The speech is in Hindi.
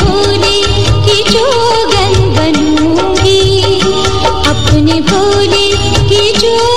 भोले की जोगन बनूँगी। अपने भोले की जोगन